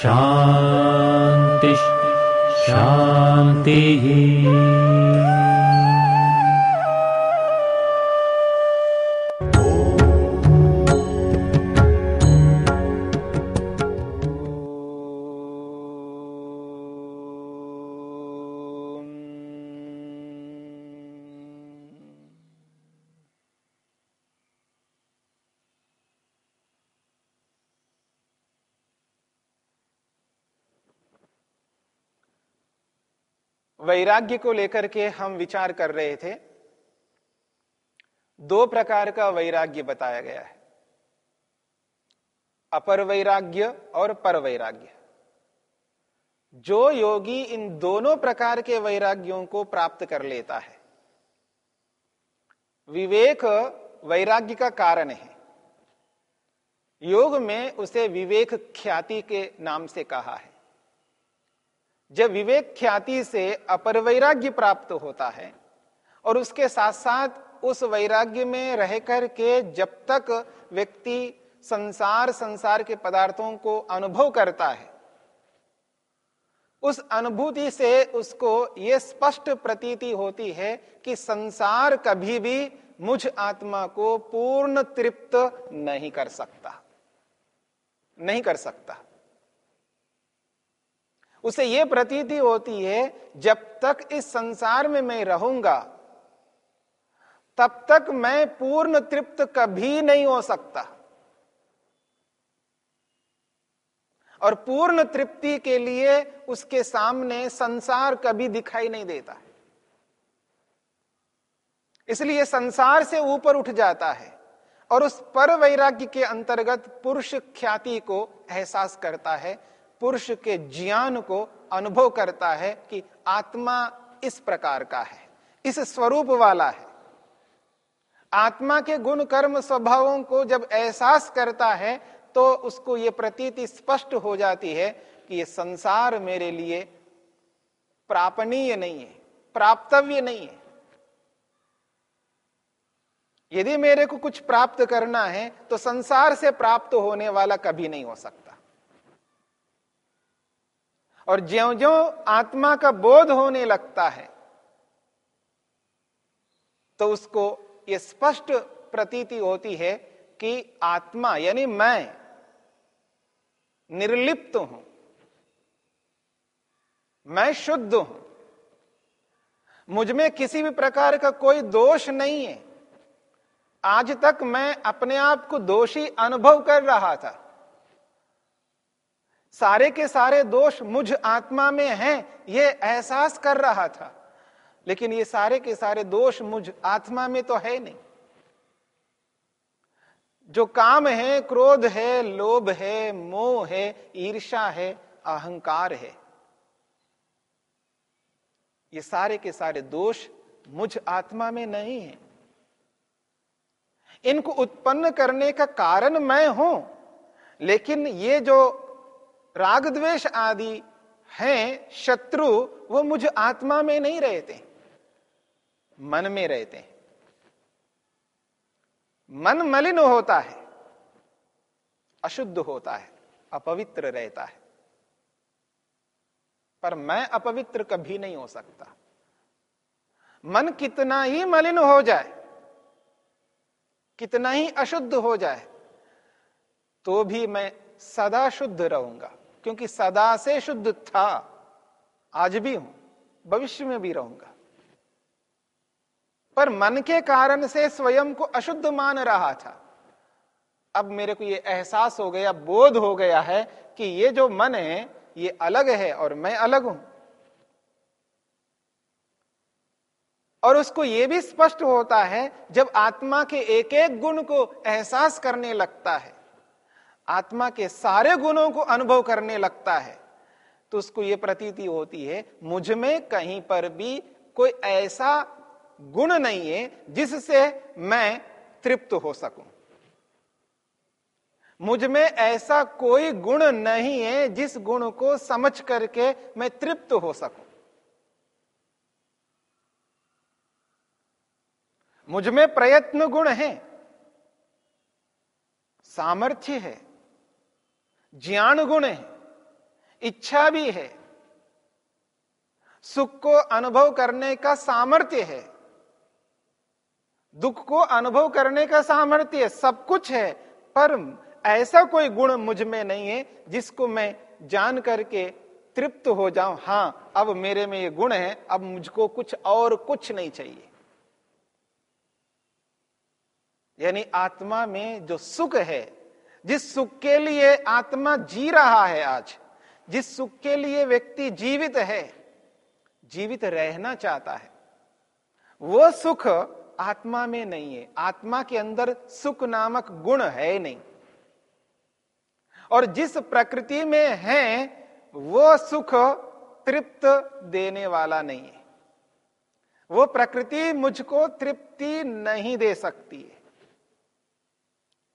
शान्तिः शान्तिः वैराग्य को लेकर के हम विचार कर रहे थे। दो प्रकार का वैराग्य बताया गया है। अपर वैराग्य और पर वैराग्य। जो योगी इन दोनों प्रकार के वैराग्यों को प्राप्त कर लेता है, विवेक वैराग्य का कारण है। योग में उसे विवेक ख्याति के नाम से कहा है। जब विवेक ख्याति से अपर वैराग्य प्राप्त होता है और उसके साथ साथ उस वैराग्य में रह कर के जब तक व्यक्ति संसार संसार के पदार्थों को अनुभव करता है, उस अनुभूति से उसको यह स्पष्ट प्रतीति होती है कि संसार कभी भी मुझ आत्मा को पूर्ण तृप्त नहीं कर सकता। नहीं कर सकता। उसे यह प्रतीति होती है, जब तक इस संसार में मैं रहूँगा, तब तक मैं पूर्ण तृप्त कभी नहीं हो सकता। और पूर्ण तृप्ति के लिए उसके सामने संसार कभी दिखाई नहीं देता। इसलिए संसार से ऊपर उठ जाता है और उस पर वैराग्य के अंतर्गत पुरुष ख्याति को एहसास करता है। पुरुष के ज्ञान को अनुभव करता है कि आत्मा इस प्रकार का है, इस स्वरूप वाला है। आत्मा के गुण कर्म स्वभावों को जब एहसास करता है तो उसको ये प्रतीति स्पष्ट हो जाती है कि ये संसार मेरे लिए प्रापणीय नहीं है, प्राप्तव्य नहीं है। यदि मेरे को कुछ प्राप्त करना है तो संसार से प्राप्त होने वाला कभी नहीं हो सकता। और ज्यो ज्यो आत्मा का बोध होने लगता है तो उसको यह स्पष्ट प्रतीति होती है कि आत्मा, यानी मैं, निर्लिप्त हूँ। मैं शुद्ध हूँ। मुझमें किसी भी प्रकार का कोई दोष नहीं है। आज तक मैं अपने आप को दोषी अनुभव कर रहा था। सारे के सारे दोष मुझ आत्मा में हैं, ये एहसास कर रहा था। लेकिन ये सारे के सारे दोष मुझ आत्मा में तो है नहीं। जो काम है, क्रोध है, लोभ है, मोह है ईर्षा है, अहंकार है। ये सारे के सारे दोष मुझ आत्मा में नहीं है। इनको उत्पन्न करने का कारण मैं हूँ, लेकिन ये जो राग द्वेष आदि हैं, शत्रु, वो मुझ आत्मा में नहीं रहते, मन में रहते हैं। मन मलिन होता है, अशुद्ध होता है, अपवित्र रहता है। पर मैं अपवित्र कभी नहीं हो सकता। मन कितना ही मलिन हो जाए, कितना ही अशुद्ध हो जाए तो भी मैं सदा शुद्ध रहूँगा। क्योंकि सदा से शुद्ध था। आज भी हूँ, भविष्य में भी रहूँगा। पर मन के कारण से स्वयं को अशुद्ध मान रहा था। अब मेरे को यह एहसास हो गया, बोध हो गया है कि ये जो मन है, ये अलग है और मैं अलग हूँ। और उसको यह भी स्पष्ट होता है, जब आत्मा के एक एक गुण को एहसास करने लगता है आत्मा के सारे गुणों को अनुभव करने लगता है तो उसको यह प्रतीति होती है, मुझमें कहीं पर भी कोई ऐसा गुण नहीं है जिससे मैं तृप्त हो सकूँ। मुझमें ऐसा कोई गुण नहीं है जिस गुण को समझ करके मैं तृप्त हो सकूँ। मुझमें प्रयत्न गुण है, सामर्थ्य है ज्ञान गुण है, इच्छा भी है, सुख को अनुभव करने का सामर्थ्य है, दुख को अनुभव करने का सामर्थ्य है, सब कुछ है, पर ऐसा कोई गुण मुझमें नहीं है जिसको मैं जान करके तृप्त हो जाऊँ। हाँ, अब मेरे में ये गुण है, अब मुझको कुछ और कुछ नहीं चाहिए। यानी आत्मा में जो सुख है जिस सुख के लिए आत्मा जी रहा है आज, जिस सुख के लिए व्यक्ति जीवित है, जीवित रहना चाहता है, वो सुख आत्मा में नहीं है। आत्मा के अंदर सुख नामक गुण है नहीं। और जिस प्रकृति में है, वो सुख तृप्त देने वाला नहीं है। वो प्रकृति मुझको तृप्ति नहीं दे सकती है।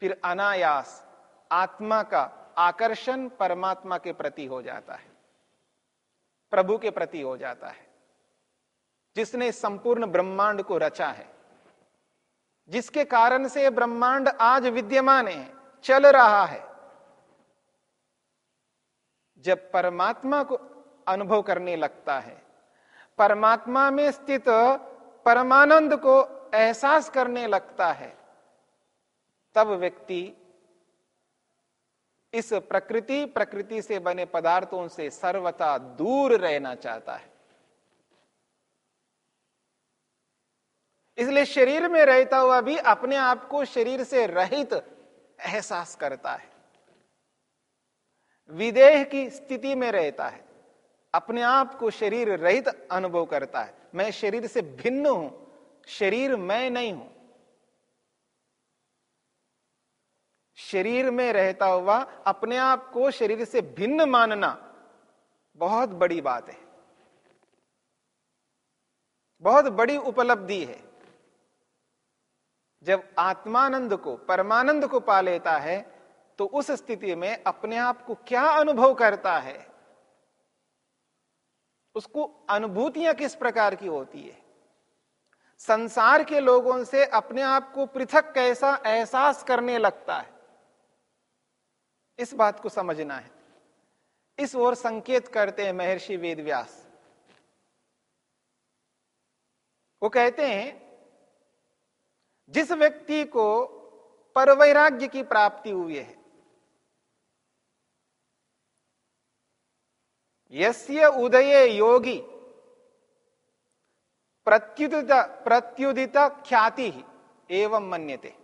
फिर अनायास आत्मा का आकर्षण परमात्मा के प्रति हो जाता है, प्रभु के प्रति हो जाता है, जिसने संपूर्ण ब्रह्मांड को रचा है, जिसके कारण से ब्रह्मांड आज विद्यमान है, चल रहा है। जब परमात्मा को अनुभव करने लगता है, परमात्मा में स्थित परमानंद को एहसास करने लगता है, तब व्यक्ति इस प्रकृति प्रकृति से बने पदार्थों से सर्वथा दूर रहना चाहता है। इसलिए शरीर में रहता हुआ भी अपने आप को शरीर से रहित एहसास करता है। विदेह की स्थिति में रहता है। अपने आप को शरीर रहित अनुभव करता है। मैं शरीर से भिन्न हूँ, शरीर मैं नहीं हूँ। शरीर में रहता हुआ अपने आप को शरीर से भिन्न मानना बहुत बड़ी बात है। बहुत बड़ी उपलब्धि है। जब आत्मानंद को, परमानंद को पा लेता है तो उस स्थिति में अपने आप को क्या अनुभव करता है? उसको अनुभूतियाँ किस प्रकार की होती है? संसार के लोगों से अपने आप को पृथक कैसा एहसास करने लगता है? इस बात को समझना है। इस ओर संकेत करते हैं महर्षि वेदव्यास। वो कहते हैं, जिस व्यक्ति को परवैराग्य की प्राप्ति हुई है, यस्य उदय योगी प्रत्युदित प्रत्युदित ख्याति एवं मन्यते।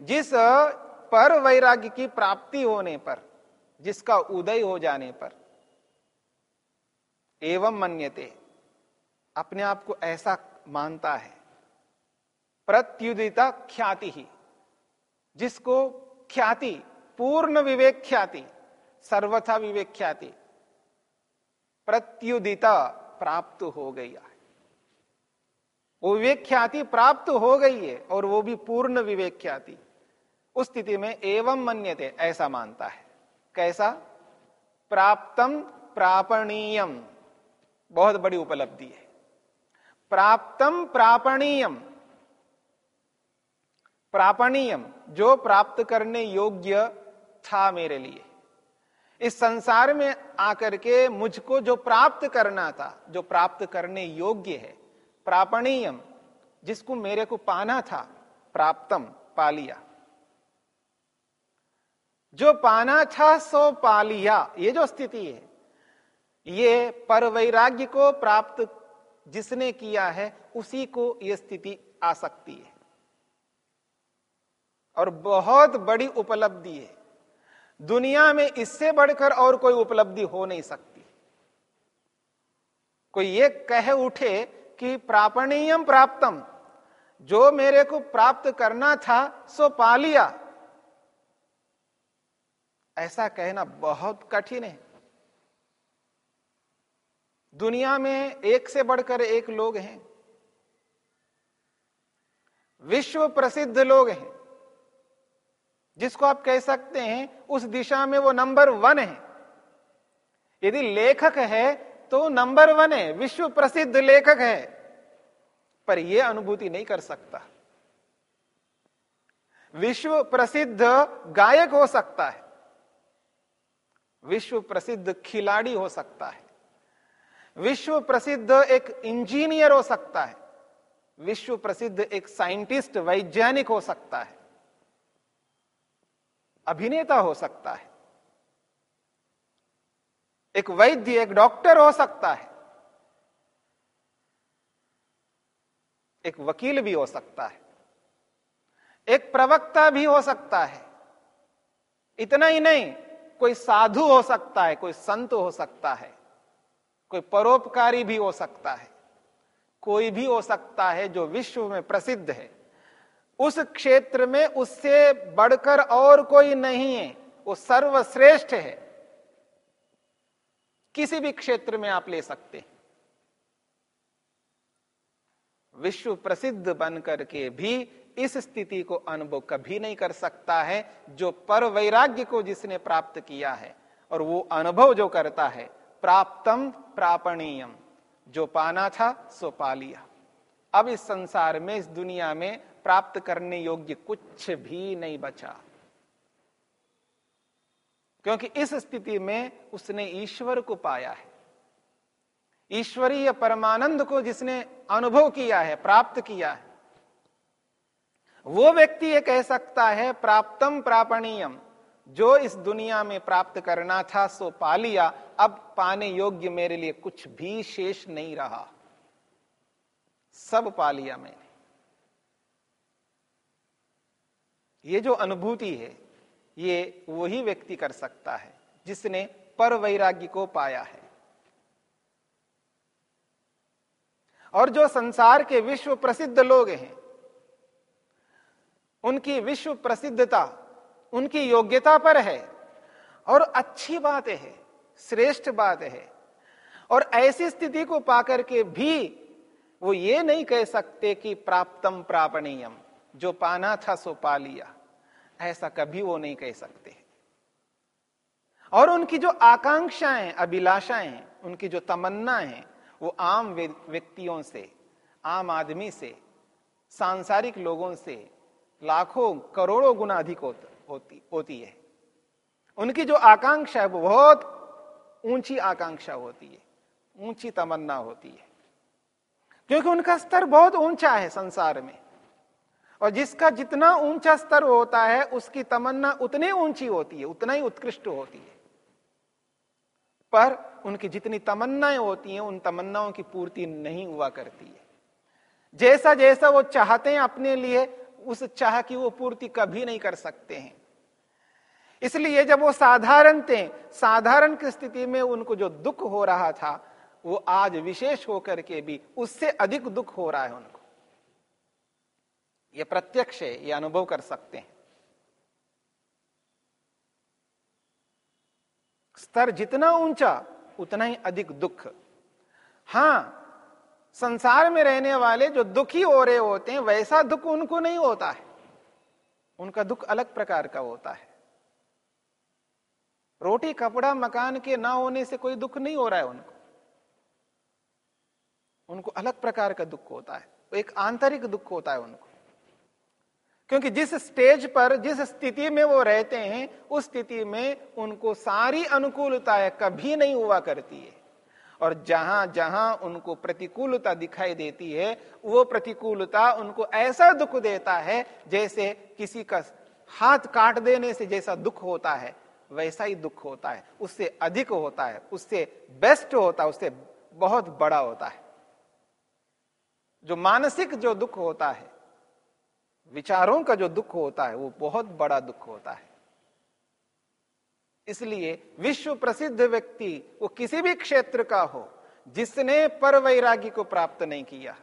जिस पर वैराग्य की प्राप्ति होने पर, जिसका उदय हो जाने पर। एवं मन्यते, अपने आप को ऐसा मानता है। प्रत्युदिता ख्याति ही, जिसको ख्याति, पूर्ण विवेक ख्याति, सर्वथा विवेक ख्याति, प्रत्युदिता प्राप्त हो गई है। वो विवेक ख्याति प्राप्त हो गई है और वो भी पूर्ण विवेक ख्याति। उस स्थिति में एवं मन्यते, ऐसा मानता है। कैसा? प्राप्तम प्रापणीयम। बहुत बड़ी उपलब्धि है। प्राप्तम प्रापणीयम। प्रापणीयम, जो प्राप्त करने योग्य था मेरे लिए। इस संसार में आकर के मुझको जो प्राप्त करना था, जो प्राप्त करने योग्य है, प्रापणीयम, जिसको मेरे को पाना था, प्राप्तम, पा लिया। जो पाना था सो पा लिया। ये जो स्थिति है, ये पर वैराग्य को प्राप्त जिसने किया है, उसी को यह स्थिति आ सकती है। और बहुत बड़ी उपलब्धि है। दुनिया में इससे बढ़कर और कोई उपलब्धि हो नहीं सकती। कोई ये कह उठे कि प्रापणीयम प्राप्तम, जो मेरे को प्राप्त करना था, सो पा लिया। ऐसा कहना बहुत कठिन है। दुनिया में एक से बढ़कर एक लोग हैं। विश्व प्रसिद्ध लोग हैं। जिसको आप कह सकते हैं, उस दिशा में वो नंबर वन है। यदि लेखक है तो नंबर वन है, विश्व प्रसिद्ध लेखक है। पर यह अनुभूति नहीं कर सकता। विश्व प्रसिद्ध गायक हो सकता है। विश्व प्रसिद्ध खिलाड़ी हो सकता है। विश्व प्रसिद्ध एक इंजीनियर हो सकता है। विश्व प्रसिद्ध एक साइंटिस्ट, वैज्ञानिक हो सकता है। अभिनेता हो सकता है। एक वैद्य, एक डॉक्टर हो सकता है। एक वकील भी हो सकता है। एक प्रवक्ता भी हो सकता है। इतना ही नहीं कोई साधु हो सकता है, कोई संत हो सकता है, कोई परोपकारी भी हो सकता है, कोई भी हो सकता है जो विश्व में प्रसिद्ध है। उस क्षेत्र में उससे बढ़कर और कोई नहीं है, वो सर्वश्रेष्ठ है। किसी भी क्षेत्र में आप ले सकते हैं। विश्व प्रसिद्ध बन करके भी इस स्थिति को अनुभव कभी नहीं कर सकता है जो पर वैराग्य को जिसने प्राप्त किया है। और वो अनुभव जो करता है, प्राप्तम प्रापणीयम। जो पाना था, सो पा लिया। अब इस संसार में, इस दुनिया में प्राप्त करने योग्य कुछ भी नहीं बचा। क्योंकि इस स्थिति में उसने ईश्वर को पाया है। ईश्वरीय परमानंद को जिसने अनुभव किया है, प्राप्त किया है। वो व्यक्ति ये कह सकता है, प्राप्तम प्रापणीयम। जो इस दुनिया में प्राप्त करना था, सो पा लिया। अब पाने योग्य मेरे लिए कुछ भी शेष नहीं रहा। सब पा लिया मैंने। ये जो अनुभूति है, ये वही व्यक्ति कर सकता है, जिसने पर वैराग्य को पाया है। और जो संसार के विश्व प्रसिद्ध लोग हैं उनकी विश्व प्रसिद्धता, उनकी योग्यता पर है। और अच्छी बात है, श्रेष्ठ बात है। और ऐसी स्थिति को पाकर के भी वो ये नहीं कह सकते कि प्राप्तम प्रापणीयम, जो पाना था सो पा लिया। ऐसा कभी वो नहीं कह सकते और उनकी जो आकांक्षाएँ, अभिलाषाएँ, उनकी जो तमन्ना है, वो आम व्यक्तियों से, आम आदमी से, सांसारिक लोगों से लाखों करोड़ों गुना अधिक होती होती है। उनकी जो आकांक्षा है वो बहुत ऊँची आकांक्षा होती है, ऊँची तमन्ना होती है। क्योंकि उनका स्तर बहुत ऊँचा है संसार में। और जिसका जितना ऊँचा स्तर होता है, उसकी तमन्ना उतनी ऊँची होती है, उतना ही उत्कृष्ट होती है। पर उनकी जितनी तमन्नाएँ होती हैं, उन तमन्नाओं की पूर्ति नहीं हुआ करती है। जैसा जैसा वो चाहते हैं अपने लिए उस चाह की वो पूर्ति कभी नहीं कर सकते हैं। इसलिए जब वो साधारण थे, साधारण की स्थिति में उनको जो दुख हो रहा था, वो आज विशेष होकर के भी उससे अधिक दुख हो रहा है उनको। ये प्रत्यक्ष है, ये अनुभव कर सकते हैं। स्तर जितना ऊँचा, उतना ही अधिक दुख। हाँ संसार में रहने वाले जो दुखी हो रहे होते हैं, वैसा दुख उनको नहीं होता है। उनका दुख अलग प्रकार का होता है। रोटी, कपड़ा, मकान के ना होने से कोई दुख नहीं हो रहा है उनको। उनको अलग प्रकार का दुख होता है। एक आंतरिक दुख होता है उनको। क्योंकि जिस स्टेज पर, जिस स्थिति में वो रहते हैं, उस स्थिति में उनको सारी अनुकूलताएँ कभी नहीं हुआ करती है। और जहाँ जहाँ उनको प्रतिकूलता दिखाई देती है, वो प्रतिकूलता उनको ऐसा दुख देता है जैसे किसी का हाथ काट देने से जैसा दुख होता है, वैसा ही दुख होता है। उससे अधिक होता है, उससे बेस्ट होता है, उससे बहुत बड़ा होता है। जो मानसिक जो दुख होता है, विचारों का जो दुख होता है, वो बहुत बड़ा दुख होता है। इसलिए विश्व प्रसिद्ध व्यक्ति वो किसी भी क्षेत्र का हो, जिसने पर वैरागी को प्राप्त नहीं किया।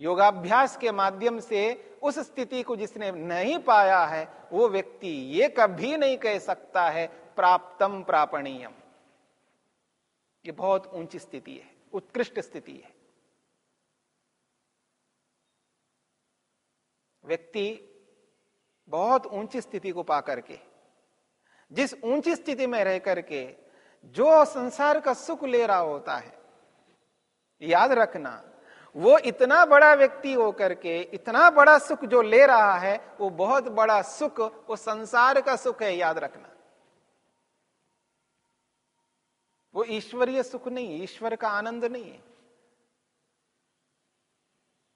योगाभ्यास के माध्यम से उस स्थिति को जिसने नहीं पाया है, वो व्यक्ति ये कभी नहीं कह सकता है, प्राप्तम प्रापणीयम। ये बहुत ऊँची स्थिति है, उत्कृष्ट स्थिति है। व्यक्ति बहुत ऊँची स्थिति को पा करके जिस ऊँची स्थिति में रह करके जो संसार का सुख ले रहा होता है, याद रखना, वो इतना बड़ा व्यक्ति होकर के, इतना बड़ा सुख जो ले रहा है, वो बहुत बड़ा सुख, वो संसार का सुख है, याद रखना। वो ईश्वरीय सुख नहीं है, ईश्वर का आनंद नहीं है।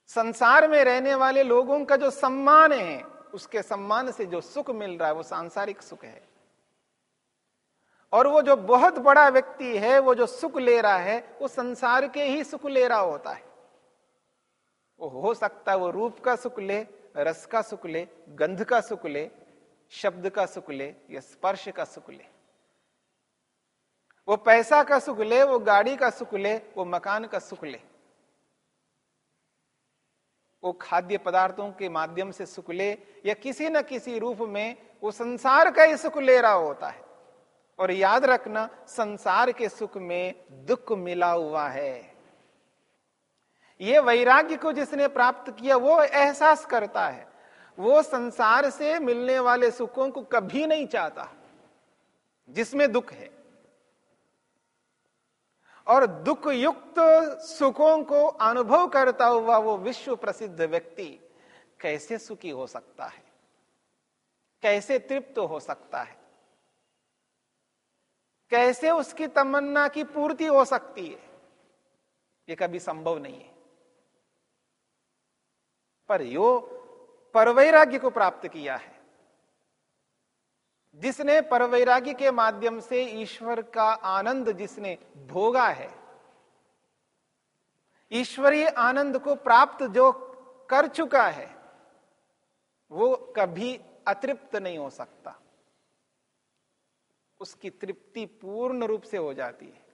संसार में रहने वाले लोगों का जो सम्मान है, उसके सम्मान से जो सुख मिल रहा है, वो सांसारिक सुख है। और वो जो बहुत बड़ा व्यक्ति है, वो जो सुख ले रहा है, वो संसार के ही सुख ले रहा होता है। वो हो सकता है वो रूप का सुख ले, रस का सुख ले, गंध का सुख ले, शब्द का सुख ले, या स्पर्श का सुख ले। वो पैसा का सुख ले, वो गाड़ी का सुख ले, वो मकान का सुख ले। वो खाद्य पदार्थों के माध्यम से सुख ले, या किसी न किसी रूप में वो संसार का ही सुख ले रहा होता है। और याद रखना, संसार के सुख में दुख मिला हुआ है। ये वैराग्य को जिसने प्राप्त किया, वो एहसास करता है। वो संसार से मिलने वाले सुखों को कभी नहीं चाहता, जिसमें दुख है। और दुख युक्त सुखों को अनुभव करता हुआ वो विश्व प्रसिद्ध व्यक्ति कैसे सुखी हो सकता है? कैसे तृप्त हो सकता है? कैसे उसकी तमन्ना की पूर्ति हो सकती है? ये कभी संभव नहीं है। पर यो परवैराग्य को प्राप्त किया है। जिसने परवैराग्य के माध्यम से ईश्वर का आनंद जिसने भोगा है, ईश्वरीय आनंद को प्राप्त जो कर चुका है, वो कभी अतृप्त नहीं हो सकता। उसकी तृप्ति पूर्ण रूप से हो जाती है।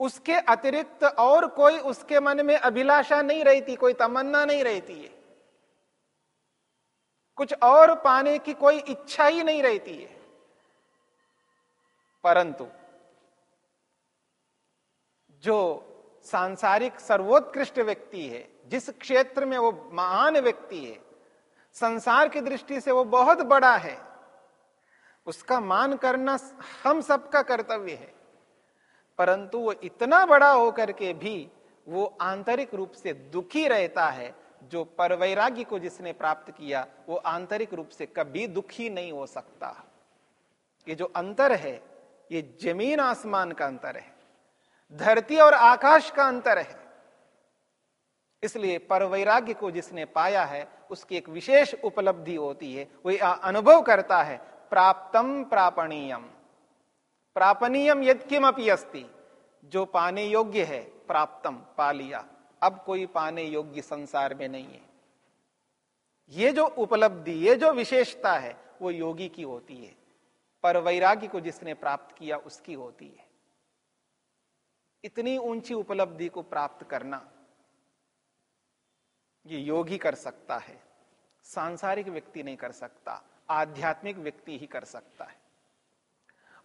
उसके अतिरिक्त और कोई उसके मन में अभिलाषा नहीं रहती, कोई तमन्ना नहीं रहती है। कुछ और पाने की कोई इच्छा ही नहीं रहती है। परंतु जो सांसारिक सर्वोत्कृष्ट व्यक्ति है, जिस क्षेत्र में वो महान व्यक्ति है, संसार की दृष्टि से वो बहुत बड़ा है। उसका मान करना हम सबका कर्तव्य है। परंतु वो इतना बड़ा होकर के भी वो आंतरिक रूप से दुखी रहता है, जो परवैराग्य को जिसने प्राप्त किया, वो आंतरिक रूप से कभी दुखी नहीं हो सकता। ये जो अंतर है, ये ज़मीन आसमान का अंतर है, धरती और आकाश का अंतर है। इसलिए परवैराग्य को जिसने पाया है, उसकी एक विशेष उपलब्धि होती है, वो अनुभव करता है प्राप्तम प्रापणीयम प्रापणीयम यद किम अपनी अस्ति, जो पाने योग्य है प्राप्तम पा लिया। अब कोई पाने योग्य संसार में नहीं है। ये जो उपलब्धि, ये जो विशेषता है, वो योगी की होती है। पर वैराग्य को जिसने प्राप्त किया, उसकी होती है। इतनी ऊँची उपलब्धि को प्राप्त करना, ये योगी कर सकता है। सांसारिक व्यक्ति नहीं कर सकता। आध्यात्मिक व्यक्ति ही कर सकता है।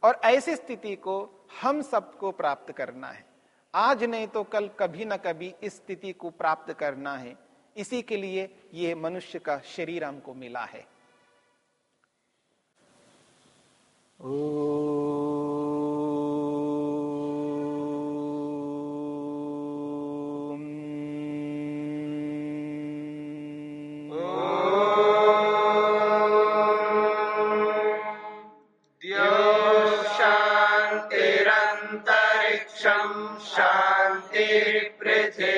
और ऐसी स्थिति को हम सबको प्राप्त करना है। आज नहीं तो कल कभी ना कभी इस स्थिति को प्राप्त करना है। इसी के लिए ये मनुष्य का शरीर हमको मिला है। ओ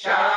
Shout